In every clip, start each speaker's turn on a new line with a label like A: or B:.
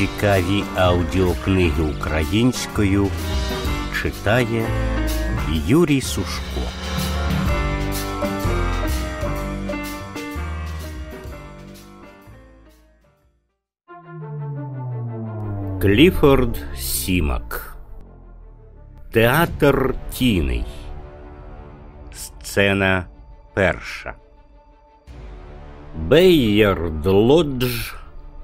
A: Цікаві аудіокниги українською читає Юрій Сушко. Кліфорд Сімак Театр Тіней. Сцена перша. Бейярд Лодж,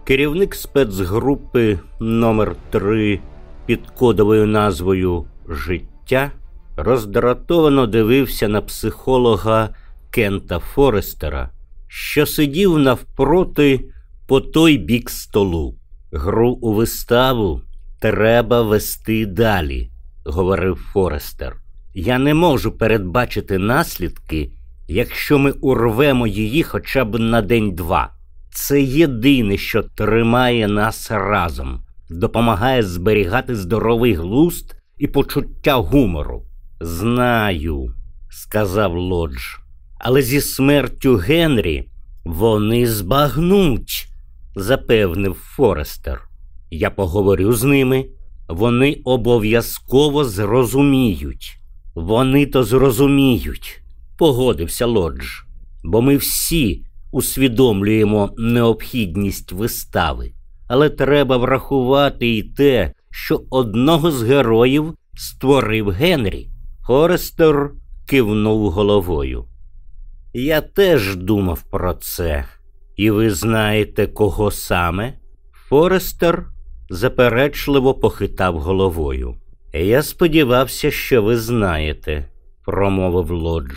A: керівник спецгрупи номер 3 під кодовою назвою Життя, роздратовано дивився на психолога Кента Форестера, що сидів навпроти по той бік столу. Гру у виставу треба вести далі, говорив Форестер. Я не можу передбачити наслідки, якщо ми урвемо її хоча б на день-два. Це єдине, що тримає нас разом, допомагає зберігати здоровий глузд і почуття гумору. Знаю, сказав Лодж, але зі смертю Генрі вони збагнуть, запевнив Форестер. Я поговорю з ними. Вони обов'язково зрозуміють. Вони то зрозуміють, погодився Лодж, бо ми всі усвідомлюємо необхідність вистави, але треба врахувати і те, що одного з героїв створив Генрі. Форестер кивнув головою. Я теж думав про це, і ви знаєте, кого саме? Форестер заперечливо похитав головою. Я сподівався, що ви знаєте, промовив Лодж.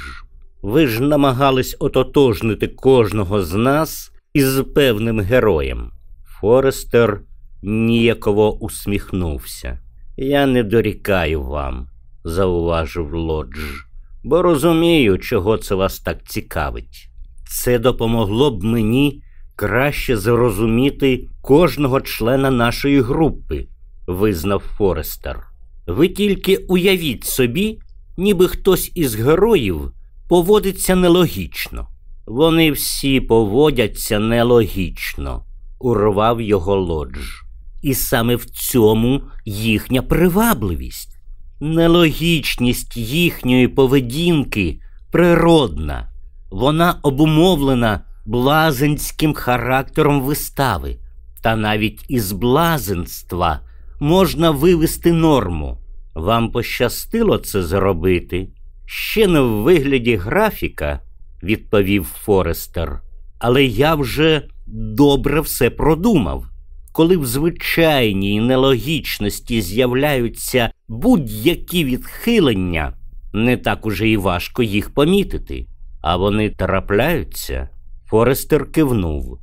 A: Ви ж намагались ототожнити кожного з нас із певним героєм. Форестер ніяково усміхнувся. Я не дорікаю вам, зауважив Лодж, бо розумію, чого це вас так цікавить. Це допомогло б мені краще зрозуміти кожного члена нашої групи, визнав Форестер. Ви тільки уявіть собі, ніби хтось із героїв поводиться нелогічно. Вони всі поводяться нелогічно, урвав його лодж. І саме в цьому їхня привабливість. Нелогічність їхньої поведінки природна, вона обумовлена блазенським характером вистави, та навіть із блазенства можна вивести норму. Вам пощастило це зробити? Ще не в вигляді графіка, відповів Форестер. Але я вже добре все продумав. Коли в звичайній нелогічності з'являються будь-які відхилення, не так уже і важко їх помітити, а вони трапляються. Форестер кивнув.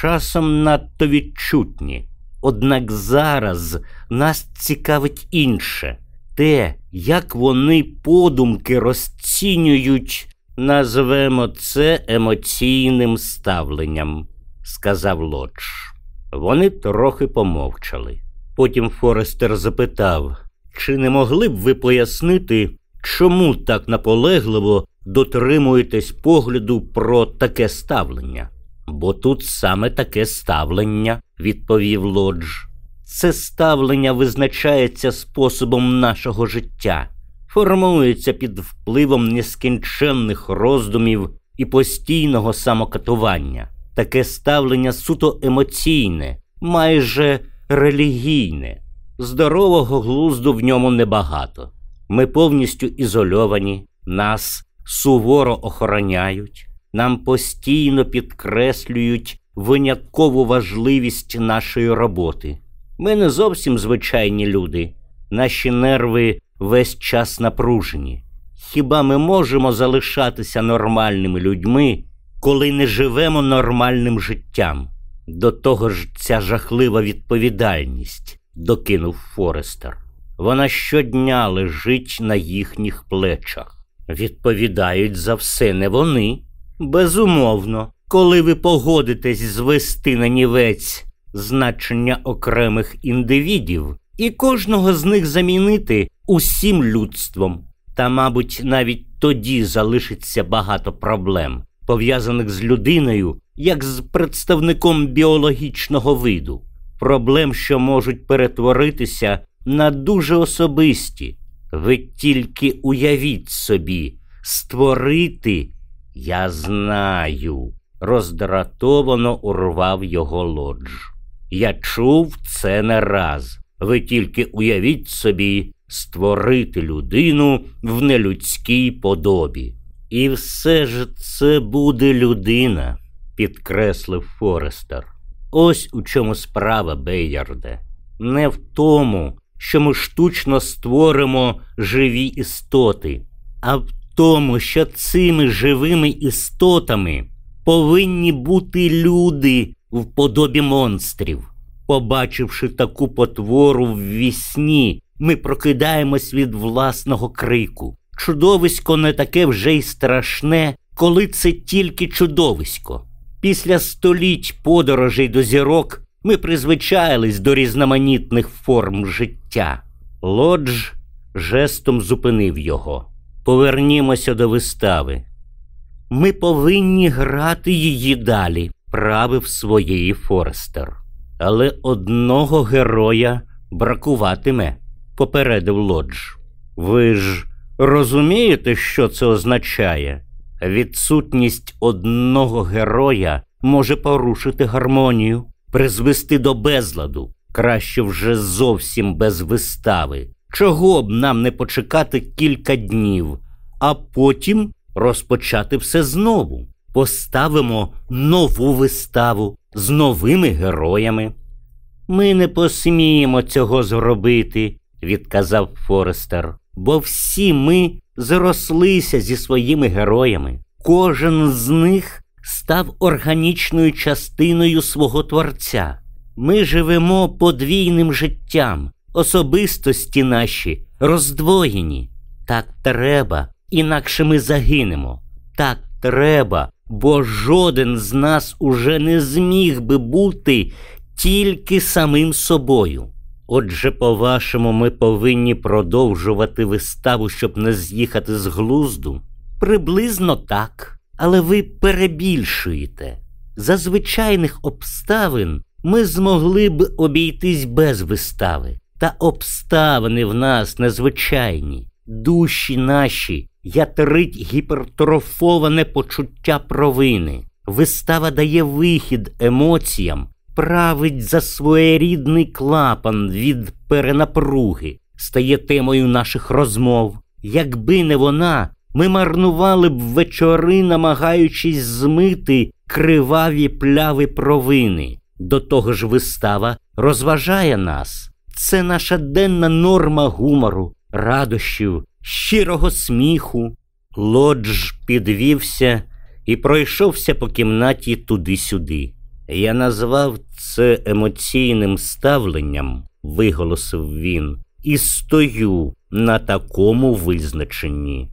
A: Часом надто відчутні. Однак зараз нас цікавить інше те, як вони подумки розцінюють, назвемо це емоційним ставленням, сказав Лодж. Вони трохи помовчали. Потім Форестер запитав, чи не могли б ви пояснити, чому так наполегливо дотримуєтесь погляду про таке ставлення? Бо тут саме таке ставлення, відповів Лодж. Це ставлення визначається способом нашого життя, формується під впливом нескінченних роздумів і постійного самокатування. Таке ставлення суто емоційне, майже релігійне. Здорового глузду в ньому небагато. Ми повністю ізольовані, нас суворо охороняють, нам постійно підкреслюють виняткову важливість нашої роботи. Ми не зовсім звичайні люди, наші нерви весь час напружені. Хіба ми можемо залишатися нормальними людьми, коли не живемо нормальним життям? До того ж, ця жахлива відповідальність, докинув Форестер. Вона щодня лежить на їхніх плечах. Відповідають за все не вони. Безумовно, коли ви погодитесь звести на нівець значення окремих індивідів і кожного з них замінити усім людством. Та, мабуть, навіть тоді залишиться багато проблем, пов'язаних з людиною, як з представником біологічного виду. проблем, що можуть перетворитися на дуже особисті. Ви тільки уявіть собі, створити, я знаю, роздратовано урвав його лодж. Я чув це не раз. Ви тільки уявіть собі створити людину в нелюдській подобі. І все ж це буде людина, підкреслив Форестер. Ось у чому справа, Бейярде. Не в тому, що ми штучно створимо живі істоти, а в тому, що цими живими істотами повинні бути люди в подобі монстрів. Побачивши таку потвору в вісні, ми прокидаємось від власного крику. Чудовисько не таке вже й страшне, коли це тільки чудовисько. Після століть подорожей до зірок ми призвичаїлись до різноманітних форм життя. Лодж жестом зупинив його. Повернімося до вистави. Ми повинні грати її далі, правив своєї Форестер. Але одного героя бракуватиме, попередив Лодж. Ви ж розумієте, що це означає? Відсутність одного героя може порушити гармонію, призвести до безладу, краще вже зовсім без вистави. Чого б нам не почекати кілька днів, а потім розпочати все знову. Поставимо нову виставу з новими героями. Ми не посміємо цього зробити, відказав Форестер, бо всі ми зрослися зі своїми героями. Кожен з них став органічною частиною свого творця. Ми живемо подвійним життям, особистості наші роздвоєні. Так треба, інакше ми загинемо. Так треба, бо жоден з нас уже не зміг би бути тільки самим собою. Отже, по-вашому, ми повинні продовжувати виставу, щоб не з'їхати з глузду? Приблизно так, але ви перебільшуєте. За звичайних обставин ми змогли б обійтись без вистави, та обставини в нас незвичайні, душі наші ятрить гіпертрофоване почуття провини. Вистава дає вихід емоціям, править за своєрідний клапан від перенапруги, стає темою наших розмов. Якби не вона, ми марнували б вечори, намагаючись змити криваві пляви провини. До того ж, вистава розважає нас. Це наша денна норма гумору, радощів, щирого сміху. Лодж підвівся і пройшовся по кімнаті туди-сюди. Я назвав це емоційним ставленням, виголосив він, і стою на такому визначенні.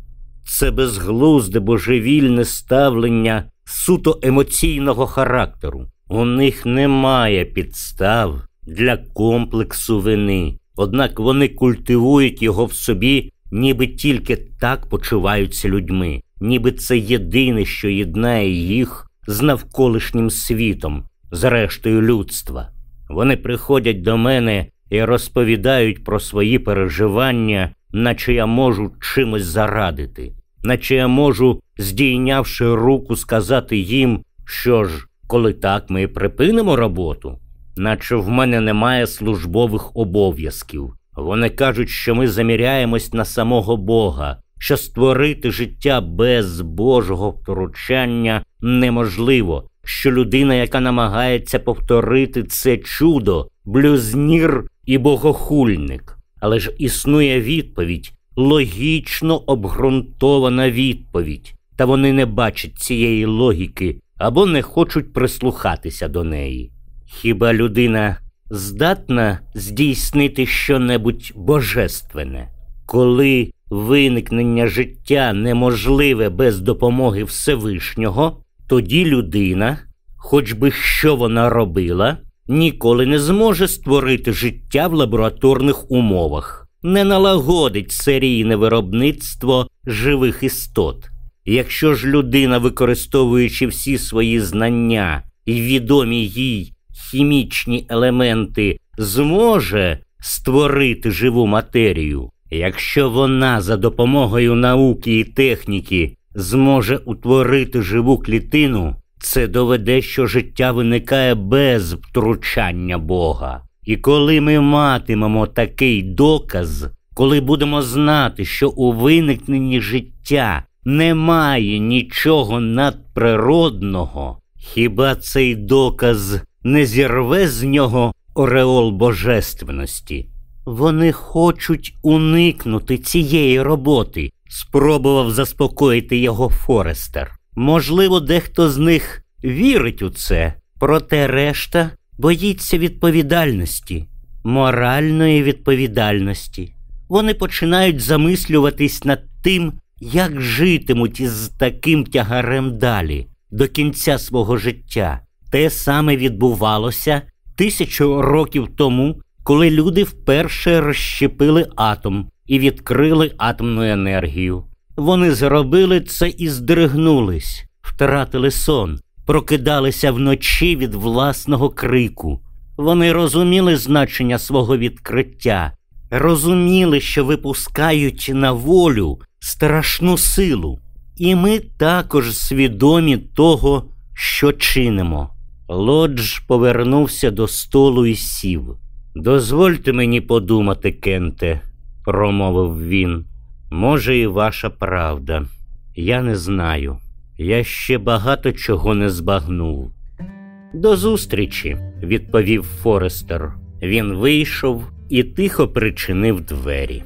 A: Це безглузде божевільне ставлення суто емоційного характеру. У них немає підстав для комплексу вини, однак вони культивують його в собі, ніби тільки так почуваються людьми, ніби це єдине, що єднає їх з навколишнім світом, з рештою людства. Вони приходять до мене і розповідають про свої переживання, наче я можу чимось зарадити, наче я можу, здійнявши руку, сказати їм, що ж, коли так ми припинимо роботу, наче в мене немає службових обов'язків. Вони кажуть, що ми заміряємось на самого Бога, що створити життя без Божого втручання неможливо, що людина, яка намагається повторити це чудо, блюзнір і богохульник. Але ж існує відповідь, логічно обґрунтована відповідь, та вони не бачать цієї логіки або не хочуть прислухатися до неї. Хіба людина здатна здійснити щонебудь божественне, коли виникнення життя неможливе без допомоги Всевишнього, тоді людина, хоч би що вона робила, ніколи не зможе створити життя в лабораторних умовах, не налагодить серійне виробництво живих істот. Якщо ж людина, використовуючи всі свої знання і відомі їй хімічні елементи зможе створити живу матерію, якщо вона за допомогою науки і техніки зможе утворити живу клітину, це доведе, що життя виникає без втручання Бога. І коли ми матимемо такий доказ, коли будемо знати, що у виникненні життя немає нічого надприродного, хіба цей доказ не зірве з нього ореол божественності? Вони хочуть уникнути цієї роботи, спробував заспокоїти його Форестер. Можливо, дехто з них вірить у це, проте решта боїться відповідальності, моральної відповідальності. Вони починають замислюватись над тим, як житимуть із таким тягарем далі, до кінця свого життя. Те саме відбувалося тисячу років тому, коли люди вперше розщепили атом і відкрили атомну енергію. Вони зробили це і здригнулись, втратили сон, прокидалися вночі від власного крику. Вони розуміли значення свого відкриття, розуміли, що випускають на волю страшну силу, і ми також свідомі того, що чинимо. Лодж повернувся до столу і сів. Дозвольте мені подумати, Кенте, промовив він. Може, і ваша правда. Я не знаю. Я ще багато чого не збагнув. До зустрічі, відповів Форестер. Він вийшов і тихо причинив двері.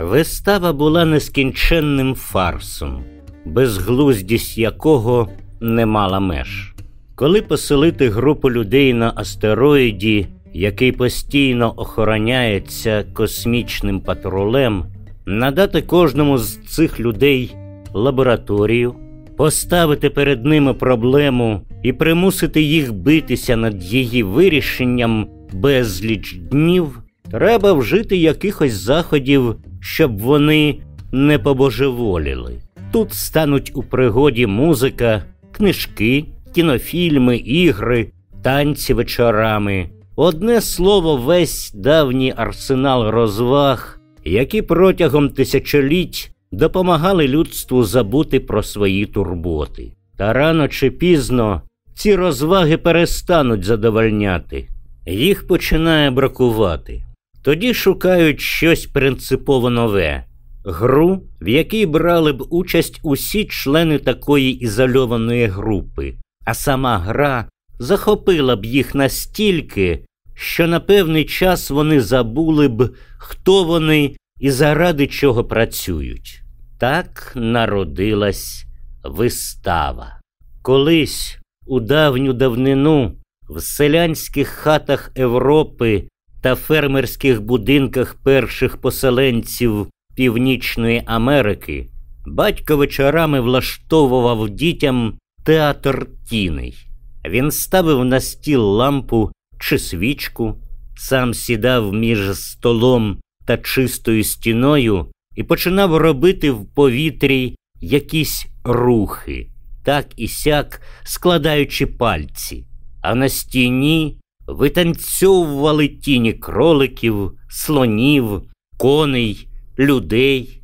A: Вистава була нескінченним фарсом, безглуздість якого не мала меж. Коли поселити групу людей на астероїді, який постійно охороняється космічним патрулем, надати кожному з цих людей лабораторію, поставити перед ними проблему і примусити їх битися над її вирішенням безліч днів, треба вжити якихось заходів, щоб вони не побожеволіли. Тут стануть у пригоді музика, книжки, кінофільми, ігри, танці вечорами. Одне слово, весь давній арсенал розваг, які протягом тисячоліть допомагали людству забути про свої турботи. Та рано чи пізно ці розваги перестануть задовольняти, їх починає бракувати. Тоді шукають щось принципово нове, гру, в якій брали б участь усі члени такої ізольованої групи, а сама гра захопила б їх настільки, що на певний час вони забули б, хто вони і заради чого працюють. Так народилась вистава. Колись у давню давнину в селянських хатах Європи та фермерських будинках перших поселенців Північної Америки батько вечорами влаштовував дітям театр тіней. Він ставив на стіл лампу чи свічку, сам сідав між столом та чистою стіною і починав робити в повітрі якісь рухи, так і сяк складаючи пальці, а на стіні витанцьовували тіні кроликів, слонів, коней, людей.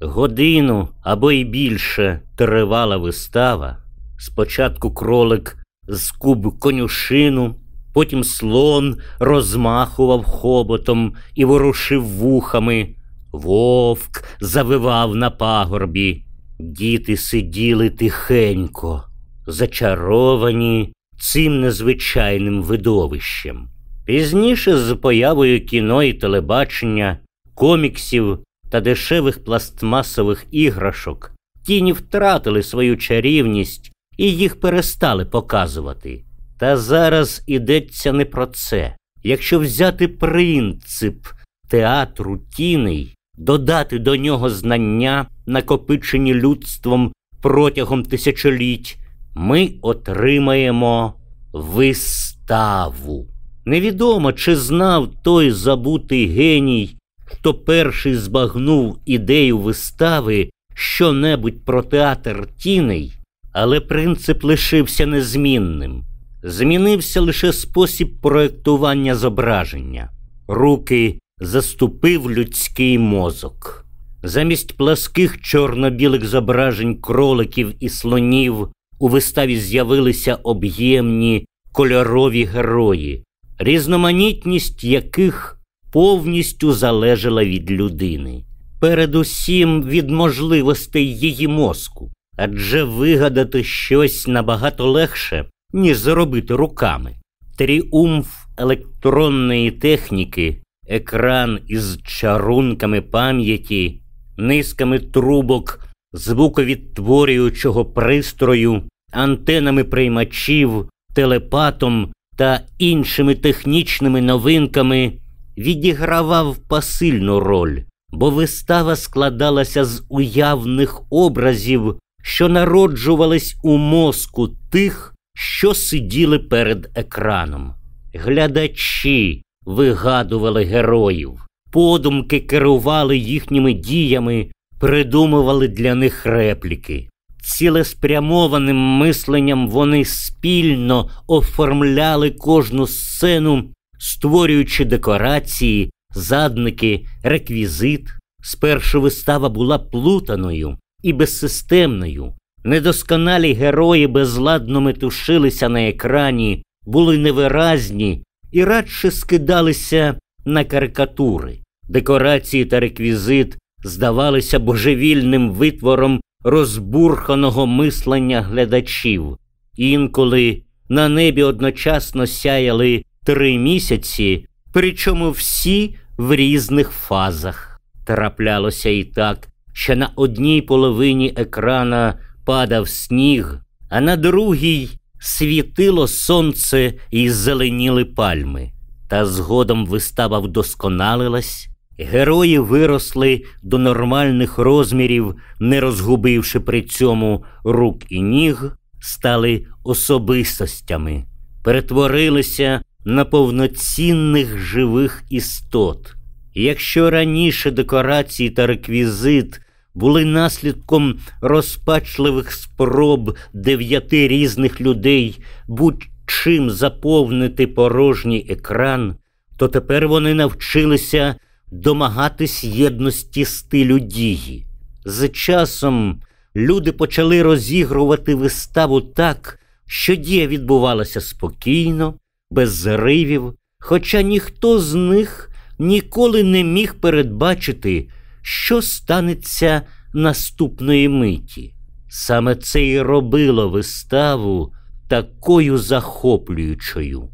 A: Годину або й більше тривала вистава. Спочатку кролик скуб конюшину, потім слон розмахував хоботом і ворушив вухами. Вовк завивав на пагорбі. Діти сиділи тихенько, зачаровані цим незвичайним видовищем. Пізніше, з появою кіно і телебачення, коміксів та дешевих пластмасових іграшок, тіні втратили свою чарівність і їх перестали показувати. Та зараз ідеться не про це. Якщо взяти принцип театру тіней, додати до нього знання, накопичені людством протягом тисячоліть, ми отримаємо виставу. Невідомо, чи знав той забутий геній, хто перший збагнув ідею вистави що-небудь про театр тіней, але принцип лишився незмінним. Змінився лише спосіб проєктування зображення. Руки заступив людський мозок. Замість пласких чорно-білих зображень кроликів і слонів у виставі з'явилися об'ємні кольорові герої, різноманітність яких повністю залежала від людини, передусім від можливостей її мозку, адже вигадати щось набагато легше, ніж зробити руками. Тріумф електронної техніки, екран із чарунками пам'яті, низками трубок, звуковідтворюючого пристрою, антенами приймачів, телепатом та іншими технічними новинками відігравав посильну роль, бо вистава складалася з уявних образів, що народжувались у мозку тих, що сиділи перед екраном. Глядачі вигадували героїв, подумки керували їхніми діями, придумували для них репліки. Цілеспрямованим мисленням вони спільно оформляли кожну сцену, створюючи декорації, задники, реквізит. Спершу вистава була плутаною і безсистемною. Недосконалі герої безладно метушилися на екрані, були невиразні і радше скидалися на карикатури. Декорації та реквізит здавалися божевільним витвором розбурханого мислення глядачів. Інколи на небі одночасно сяяли три місяці, причому всі в різних фазах. Траплялося і так, що на одній половині екрана падав сніг, а на другій світило сонце і зеленіли пальми. Та згодом вистава вдосконалилась, герої виросли до нормальних розмірів, не розгубивши при цьому рук і ніг, стали особистостями, перетворилися на повноцінних живих істот. Якщо раніше декорації та реквізит були наслідком розпачливих спроб дев'яти різних людей будь-чим заповнити порожній екран, то тепер вони навчилися домагатись єдності стилю дії. З часом люди почали розігрувати виставу так, що дія відбувалася спокійно, без зривів, хоча ніхто з них ніколи не міг передбачити, що станеться наступної миті. Саме це й робило виставу такою захоплюючою.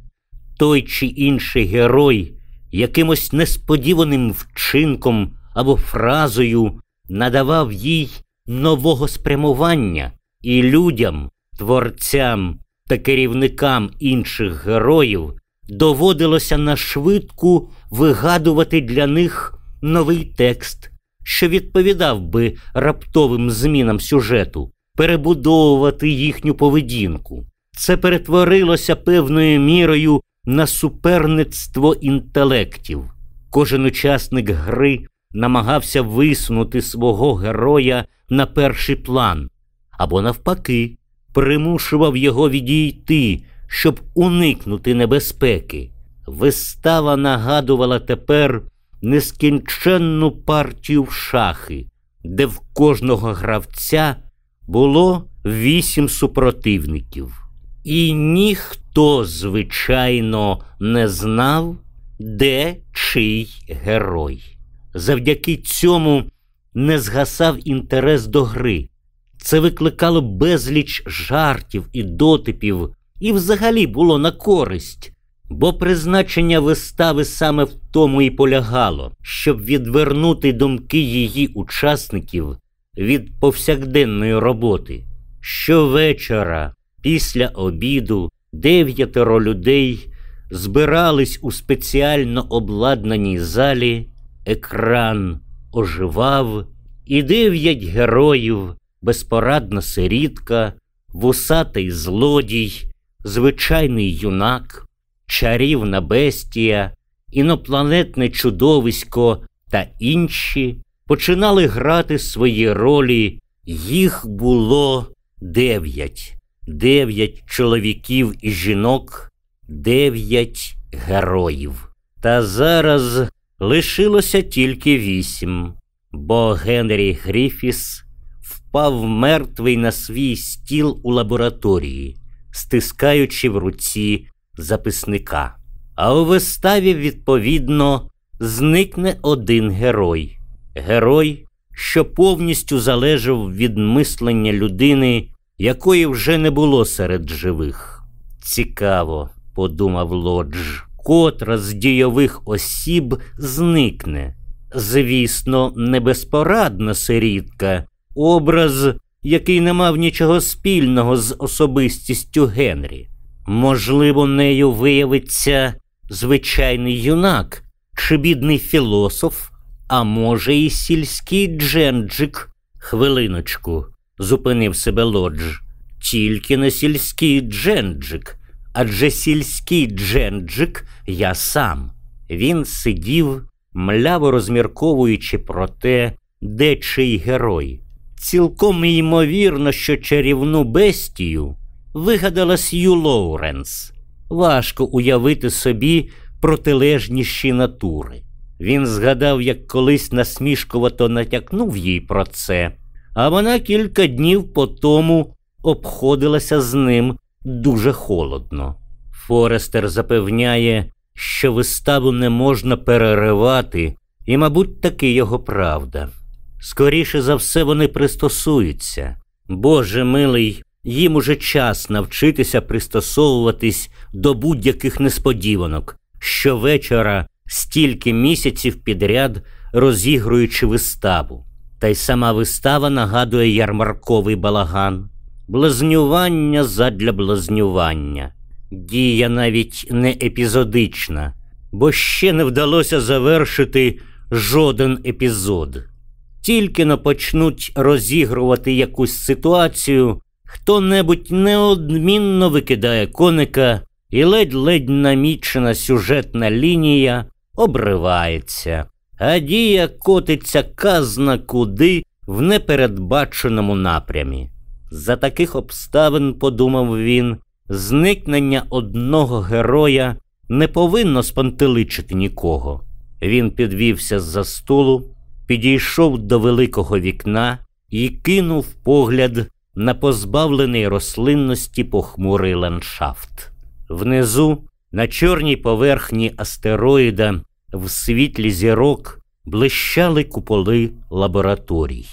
A: Той чи інший герой якимось несподіваним вчинком або фразою надавав їй нового спрямування і людям, творцям та керівникам інших героїв доводилося на швидку вигадувати для них новий текст, що відповідав би раптовим змінам сюжету, перебудовувати їхню поведінку. Це перетворилося певною мірою на суперництво інтелектів. Кожен учасник гри намагався висунути свого героя на перший план, або, навпаки, примушував його відійти, щоб уникнути небезпеки. Вистава нагадувала тепер нескінченну партію в шахи, де в кожного гравця було вісім супротивників. І ніхто, звичайно, не знав, де чий герой. Завдяки цьому не згасав інтерес до гри. Це викликало безліч жартів і дотипів, і взагалі було на користь, бо призначення вистави саме в тому і полягало, щоб відвернути думки її учасників від повсякденної роботи. Щовечора, після обіду, дев'ятеро людей збирались у спеціально обладнаній залі, екран оживав, і дев'ять героїв, безпорадна сирітка, вусатий злодій, звичайний юнак, чарівна бестія, інопланетне чудовисько та інші починали грати свої ролі. Їх було дев'ять, дев'ять чоловіків і жінок, дев'ять героїв. Та зараз лишилося тільки вісім, бо Генрі Гріфіс впав мертвий на свій стіл у лабораторії, стискаючи в руці записника. А у виставі, відповідно, зникне один герой. Герой, що повністю залежав від мислення людини, якої вже не було серед живих. Цікаво, подумав Лодж, котра з дійових осіб зникне. Звісно, не безпорадна сирітка, образ, який не мав нічого спільного з особистістю Генрі. Можливо, нею виявиться звичайний юнак чи бідний філософ, а може, і сільський дженджик. Хвилиночку, зупинив себе лодж. Тільки не сільський дженджик, адже сільський дженджик я сам. Він сидів, мляво розмірковуючи про те, де чий герой. Цілком ймовірно, що чарівну бестію вигадала Сью Лоуренс. Важко уявити собі протилежніші натури. Він згадав, як колись насмішкувато натякнув їй про це, а вона кілька днів по тому обходилася з ним дуже холодно. Форестер запевняє, що виставу не можна переривати, і, мабуть, таки його правда. Скоріше за все, вони пристосуються. Боже милий, їм уже час навчитися пристосовуватись до будь-яких несподіванок, щовечора стільки місяців підряд розігруючи виставу. Та й сама вистава нагадує ярмарковий балаган, блазнювання задля блазнювання. Дія навіть не епізодична, бо ще не вдалося завершити жоден епізод. Тільки но почнуть розігрувати якусь ситуацію, хто небудь неодмінно викидає коника, і ледь-ледь намічена сюжетна лінія обривається, а дія котиться казна куди в непередбаченому напрямі. За таких обставин, подумав він, зникнення одного героя не повинно спантеличити нікого. Він підвівся з за стулу, підійшов до великого вікна і кинув погляд на позбавлений рослинності похмурий ландшафт. Внизу, на чорній поверхні астероїда, в світлі зірок блищали куполи лабораторій.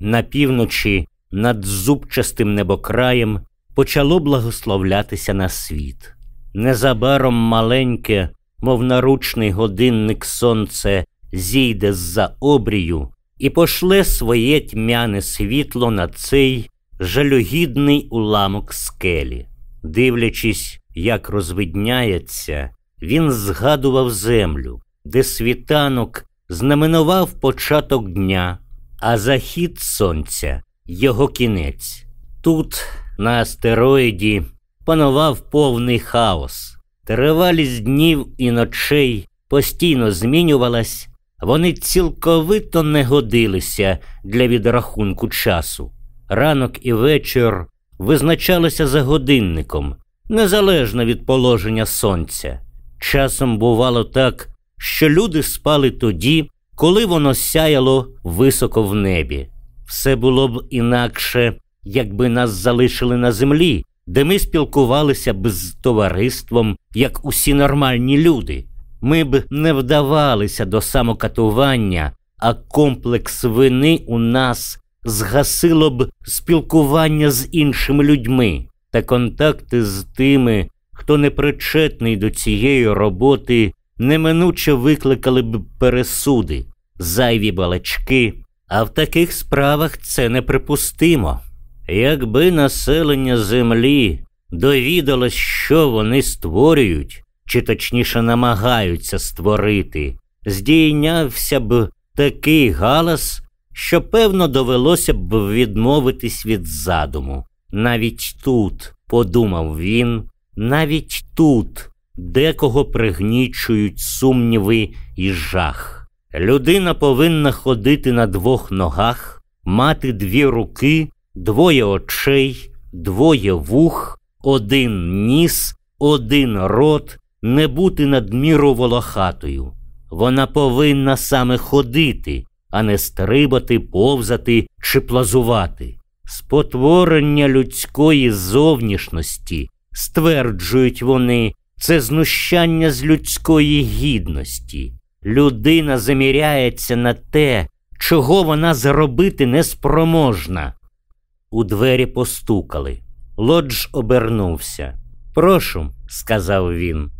A: На півночі над зубчастим небокраєм почало благословлятися на світ. Незабаром маленьке, мов наручний годинник сонце, зійде з за обрію і пошле своє тьмяне світло на цей жалюгідний уламок скелі. Дивлячись, як розвидняється, він згадував землю, де світанок знаменував початок дня, а захід сонця його кінець. Тут, на астероїді, панував повний хаос. Тривалість днів і ночей постійно змінювалась, вони цілковито не годилися для відрахунку часу. Ранок і вечір визначалися за годинником, незалежно від положення сонця. Часом бувало так, що люди спали тоді, коли воно сяяло високо в небі. Все було б інакше, якби нас залишили на землі, де ми спілкувалися б з товариством, як усі нормальні люди. Ми б не вдавалися до самокатування, а комплекс вини у нас згасило б спілкування з іншими людьми та контакти з тими, хто не причетний до цієї роботи, неминуче викликали б пересуди, зайві балачки, а в таких справах це неприпустимо. Якби населення землі довідалось, що вони створюють, чи точніше намагаються створити, здійнявся б такий галас, що певно довелося б відмовитись від задуму. Навіть тут, подумав він, навіть тут декого пригнічують сумніви і жах. Людина повинна ходити на двох ногах, мати дві руки, двоє очей, двоє вух, один ніс, один рот, не бути надміру волохатою. Вона повинна саме ходити, а не стрибати, повзати чи плазувати. Спотворення людської зовнішності, стверджують вони, це знущання з людської гідності. Людина заміряється на те, чого вона зробити неспроможна. У двері постукали. Лодж обернувся. Прошу, сказав він.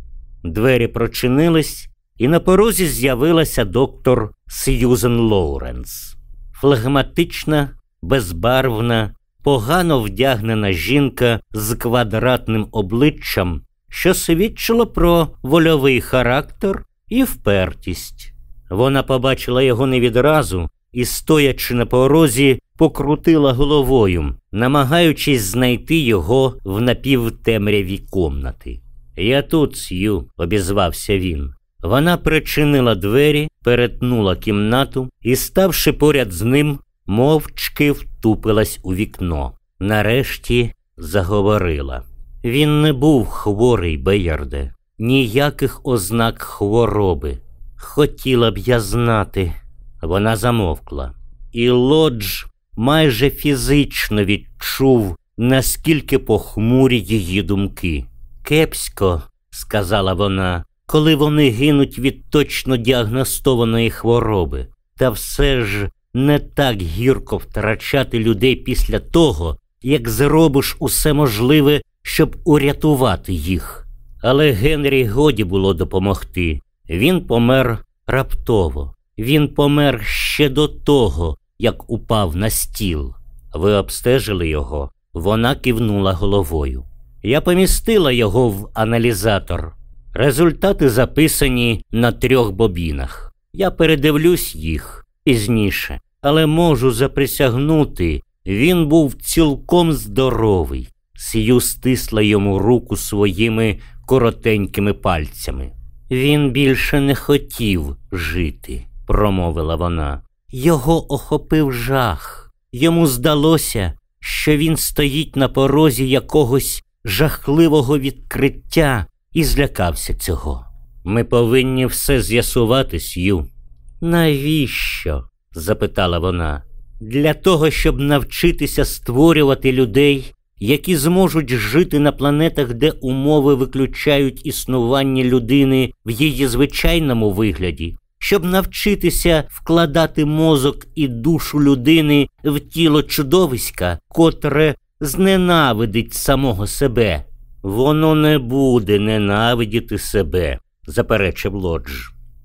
A: Двері прочинились, і на порозі з'явилася доктор Сьюзен Лоуренс. Флегматична, безбарвна, погано вдягнена жінка з квадратним обличчям, що свідчило про вольовий характер і впертість. Вона побачила його не відразу і, стоячи на порозі, покрутила головою, намагаючись знайти його в напівтемряві комнати. Я тут, Сью, обізвався він. Вона причинила двері, перетнула кімнату і, ставши поряд з ним, мовчки втупилась у вікно. Нарешті заговорила. Він не був хворий, Беярде, ніяких ознак хвороби. Хотіла б я знати. Вона замовкла. І лодж майже фізично відчув, наскільки похмурі її думки. Кепсько, сказала вона, коли вони гинуть від точно діагностованої хвороби. Та все ж не так гірко втрачати людей після того, як зробиш усе можливе, щоб урятувати їх. Але Генрі годі було допомогти. Він помер раптово. Він помер ще до того, як упав на стіл. Ви обстежили його. Вона кивнула головою. Я помістила його в аналізатор. Результати записані на трьох бобінах. Я передивлюсь їх пізніше, але можу заприсягнути, він був цілком здоровий. Сію стисла йому руку своїми коротенькими пальцями. Він більше не хотів жити, промовила вона. Його охопив жах. Йому здалося, що він стоїть на порозі якогось жахливого відкриття і злякався цього. Ми повинні все з'ясувати, Сью. Навіщо? запитала вона. Для того, щоб навчитися створювати людей, які зможуть жити на планетах, де умови виключають існування людини в її звичайному вигляді, щоб навчитися вкладати мозок і душу людини в тіло чудовиська, котре зненавидить самого себе. Воно не буде ненавидіти себе, заперечив Лодж.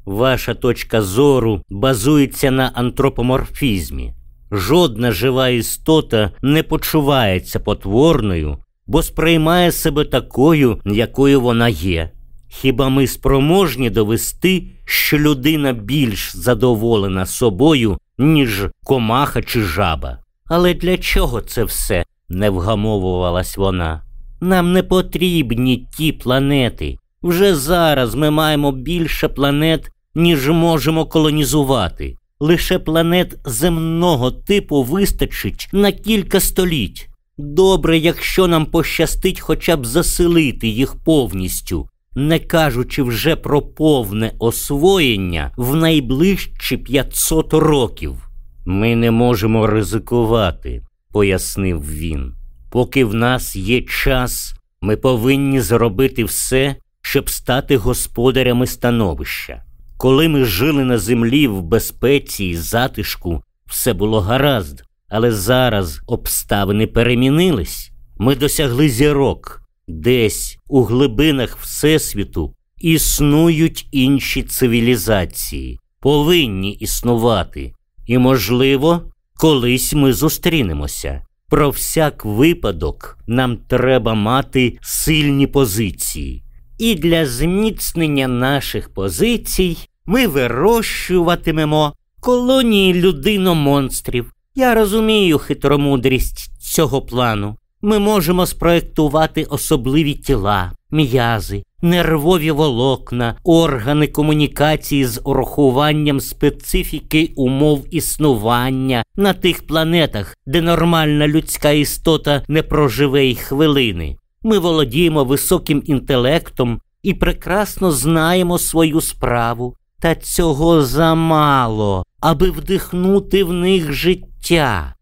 A: Ваша точка зору базується на антропоморфізмі. Жодна жива істота не почувається потворною, бо сприймає себе такою, якою вона є. Хіба ми спроможні довести, що людина більш задоволена собою, ніж комаха чи жаба? Але для чого це все? не вгамовувалась вона. Нам не потрібні ті планети. Вже зараз ми маємо більше планет, ніж можемо колонізувати. Лише планет земного типу вистачить на кілька століть. Добре, якщо нам пощастить хоча б заселити їх повністю, не кажучи вже про повне освоєння в найближчі 500 років. Ми не можемо ризикувати, пояснив він. Поки в нас є час, ми повинні зробити все, щоб стати господарями становища. Коли ми жили на землі в безпеці і затишку, все було гаразд, але зараз обставини перемінились. Ми досягли зірок, десь у глибинах Всесвіту існують інші цивілізації, повинні існувати, і, можливо, колись ми зустрінемося. Про всяк випадок нам треба мати сильні позиції. І для зміцнення наших позицій ми вирощуватимемо колонії людино-монстрів. Я розумію хитромудрість цього плану. Ми можемо спроектувати особливі тіла, м'язи, нервові волокна, органи комунікації з урахуванням специфіки умов існування на тих планетах, де нормальна людська істота не проживе й хвилини. Ми володіємо високим інтелектом і прекрасно знаємо свою справу, та цього замало, аби вдихнути в них життя.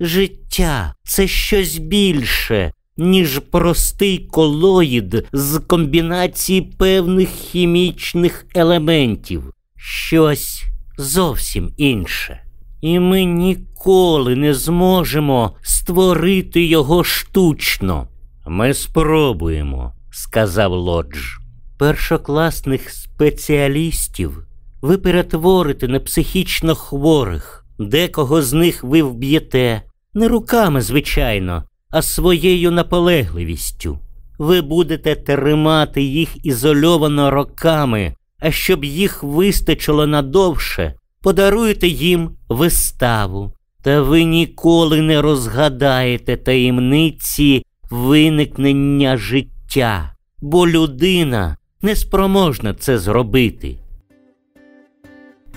A: Життя це щось більше, ніж простий колоїд з комбінації певних хімічних елементів, щось зовсім інше. І ми ніколи не зможемо створити його штучно. Ми спробуємо, сказав Лодж. Першокласних спеціалістів ви перетворите на психічно хворих, декого з них ви вб'єте, не руками, звичайно, а своєю наполегливістю. Ви будете тримати їх ізольовано роками, а щоб їх вистачило надовше, подаруєте їм виставу. Та ви ніколи не розгадаєте таємниці виникнення життя, бо людина неспроможна це зробити.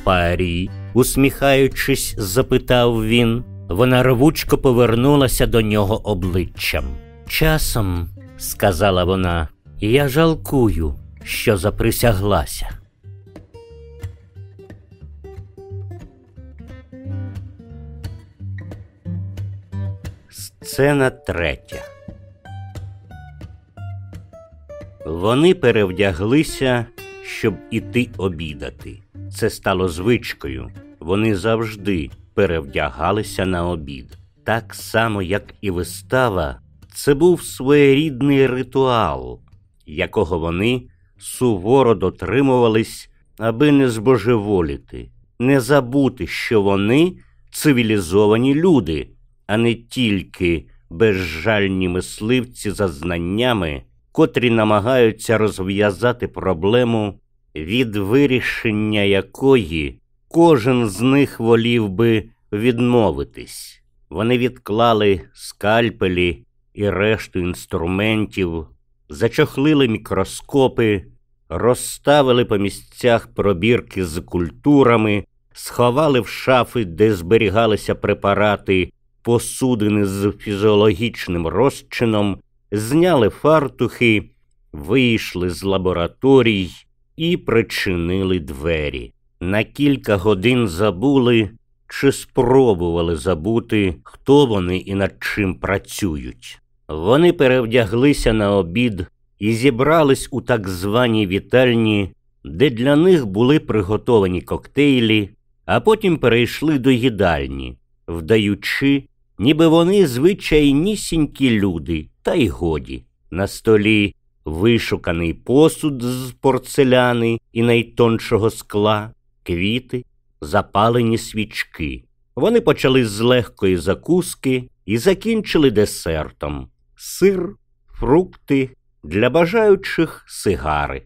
A: Парі, усміхаючись, запитав він. Вона рвучко повернулася до нього обличчям. Часом, сказала вона, я жалкую, що заприсяглася. Сцена третя. Вони перевдяглися, щоб іти обідати. Це стало звичкою. Вони завжди перевдягалися на обід. Так само, як і вистава, це був своєрідний ритуал, якого вони суворо дотримувались, аби не збожеволіти, не забути, що вони цивілізовані люди, а не тільки безжальні мисливці за знаннями, котрі намагаються розв'язати проблему, від вирішення якої кожен з них волів би відмовитись. Вони відклали скальпелі і решту інструментів, зачохлили мікроскопи, розставили по місцях пробірки з культурами, сховали в шафи, де зберігалися препарати, посудини з фізіологічним розчином, зняли фартухи, вийшли з лабораторій і причинили двері. На кілька годин забули чи спробували забути, хто вони і над чим працюють. Вони перевдяглися на обід і зібрались у так званій вітальні, де для них були приготовані коктейлі, а потім перейшли до їдальні, вдаючи, ніби вони звичайнісінькі люди, та й годі. На столі вишуканий посуд з порцеляни і найтоншого скла, квіти, запалені свічки. Вони почали з легкої закуски і закінчили десертом сир, фрукти, для бажаючих сигари.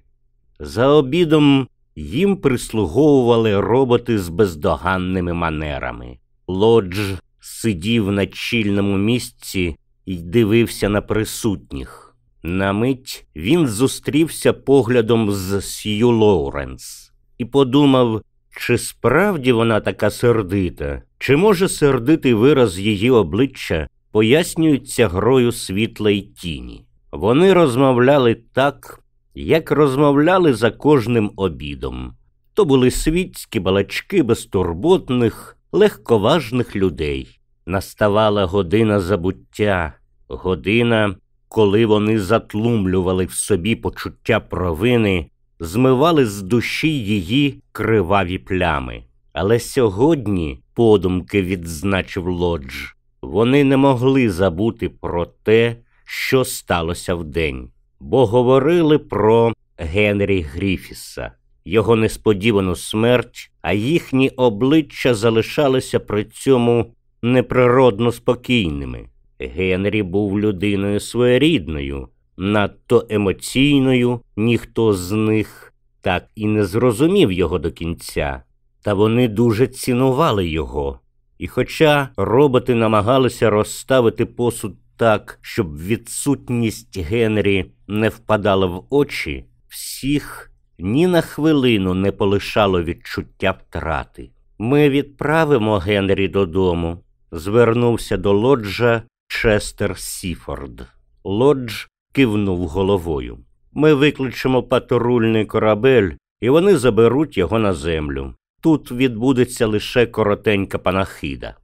A: За обідом їм прислуговували роботи з бездоганними манерами. Лодж сидів на чільному місці і дивився на присутніх. На мить він зустрівся поглядом з Сью Лоуренс і подумав, чи справді вона така сердита, чи може сердитий вираз її обличчя пояснюється грою світла й тіні. Вони розмовляли так, як розмовляли за кожним обідом. То були світські балачки безтурботних, легковажних людей. Наставала година забуття, година, коли вони затлумлювали в собі почуття провини, змивали з душі її криваві плями. Але сьогодні, подумки відзначив лодж, вони не могли забути про те, що сталося вдень, бо говорили про Генрі Гріфіса, його несподівану смерть, а їхні обличчя залишалися при цьому неприродно спокійними. Генрі був людиною своєрідною, надто емоційною, ніхто з них так і не зрозумів його до кінця, та вони дуже цінували його. І хоча роботи намагалися розставити посуд так, щоб відсутність Генрі не впадала в очі, Всіх ні на хвилину не полишало відчуття втрати. Ми відправимо Генрі додому, звернувся до лоджа Честер Сіфорд. Лодж кивнув головою. Ми викличемо патрульний корабель, і вони заберуть його на землю. Тут відбудеться лише коротенька панахида.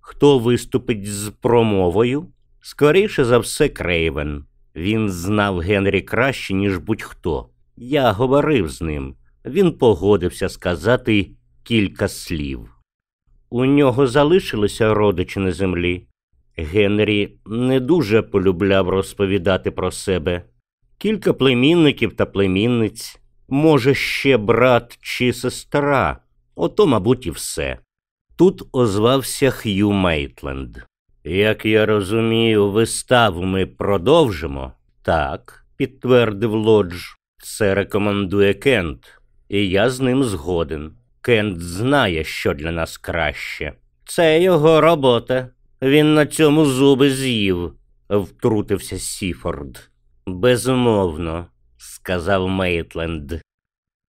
A: Хто виступить з промовою? Скоріше за все, Крейвен. Він знав Генрі краще, ніж будь-хто. Я говорив з ним. Він погодився сказати кілька слів. У нього залишилися родичі на землі. Генрі не дуже полюбляв розповідати про себе. Кілька племінників та племінниць, може, ще брат чи сестра, ото, мабуть, і все. Тут озвався Х'ю Мейтленд. Як я розумію, виставу ми продовжимо? Так, підтвердив Лодж. Це рекомендує Кент, і я з ним згоден. Кент знає, що для нас краще. Це його робота. Він на цьому зуби з'їв, втрутився Сіфорд. Безумовно, сказав Мейтленд.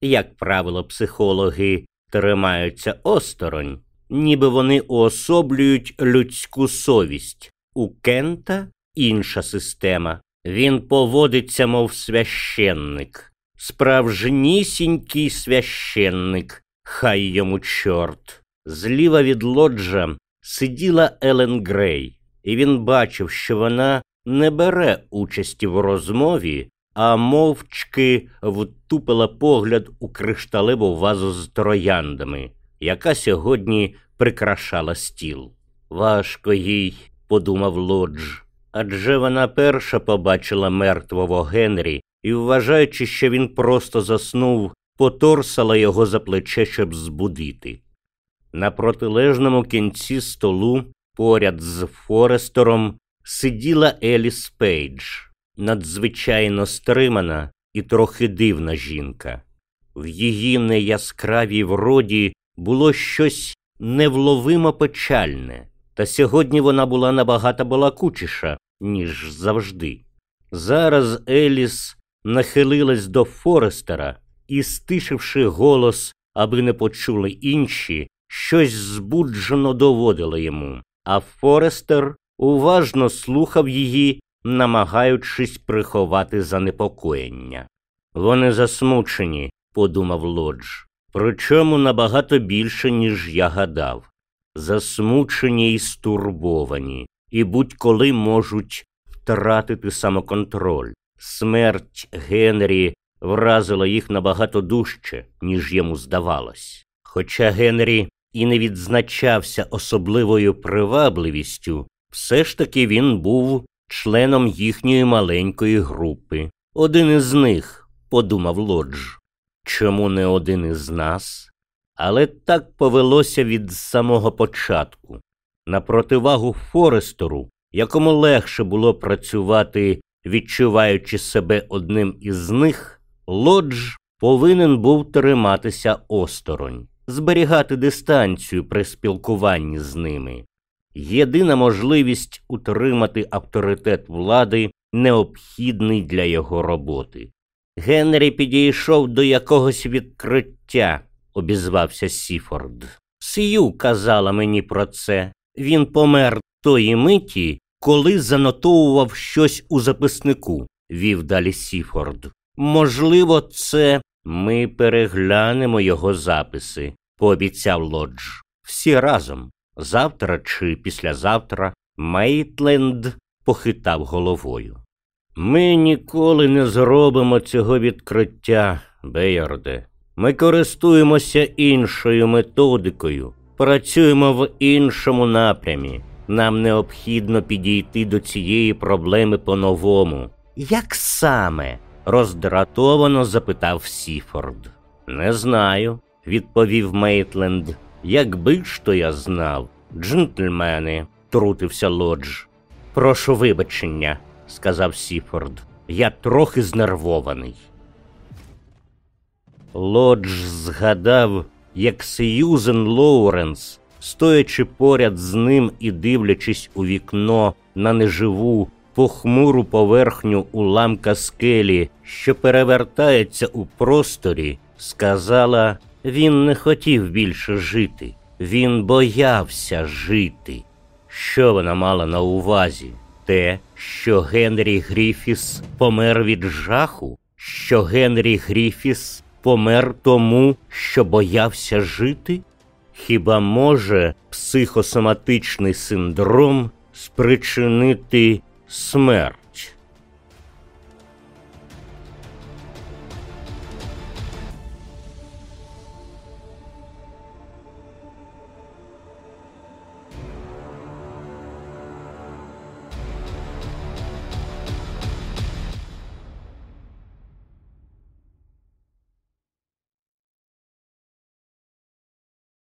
A: Як правило, психологи тримаються осторонь, ніби вони уособлюють людську совість. У Кента інша система. Він поводиться, мов священник, справжнісінький священник, хай йому чорт. Зліва від лоджа сиділа Елен Грей, і він бачив, що вона не бере участі в розмові, а мовчки втупила погляд у кришталеву вазу з трояндами, яка сьогодні прикрашала стіл. Важко їй, подумав лодж, адже вона перша побачила мертвого Генрі і, вважаючи, що він просто заснув, поторсала його за плече, щоб збудити. На протилежному кінці столу, поряд з Форестером, сиділа Еліс Пейдж, надзвичайно стримана і трохи дивна жінка. В її неяскравій вроді було щось невловимо печальне, та сьогодні вона була набагато балакучіша, ніж завжди. Зараз Еліс нахилилась до Форестера і, стишивши голос, аби не почули інші, щось збуджено доводило йому, а Форестер уважно слухав її, намагаючись приховати занепокоєння. Вони засмучені, подумав Лодж, причому набагато більше, ніж я гадав. Засмучені і стурбовані, і будь-коли можуть втратити самоконтроль. Смерть Генрі вразила їх набагато дужче, ніж йому здавалось. Хоча Генрі і не відзначався особливою привабливістю, все ж таки він був членом їхньої маленької групи. Один із них, подумав Лодж. Чому не один із нас? Але так повелося від самого початку. На противагу Форестеру, якому легше було працювати, відчуваючи себе одним із них, Лодж повинен був триматися осторонь, зберігати дистанцію при спілкуванні з ними. Єдина можливість утримати авторитет влади необхідний для його роботи. Генрі підійшов до якогось відкриття, обізвався Сіфорд. Сью казала мені про це. Він помер тої миті, коли занотовував щось у записнику, вів далі Сіфорд. Можливо, це ми переглянемо його записи, пообіцяв Лодж. Всі разом. Завтра чи післязавтра Мейтленд похитав головою. Ми ніколи не зробимо цього відкриття, Бейярде. Ми користуємося іншою методикою, працюємо в іншому напрямі. Нам необхідно підійти до цієї проблеми по-новому. Як саме? Роздратовано запитав Сіфорд. Не знаю, відповів Мейтленд. Якби ж то я знав, джентльмени, втрутився Лодж. Прошу вибачення, сказав Сіфорд. Я трохи знервований. Лодж згадав, як Сьюзен Лоуренс, стоячи поряд з ним і дивлячись у вікно на неживу похмуру поверхню уламка скелі, що перевертається у просторі, сказала він не хотів більше жити, він боявся жити. Що вона мала на увазі? Те, що Генрі Гріфіс помер від жаху, що Генрі Гріфіс помер тому, що боявся жити? Хіба може психосоматичний синдром спричинити смерть?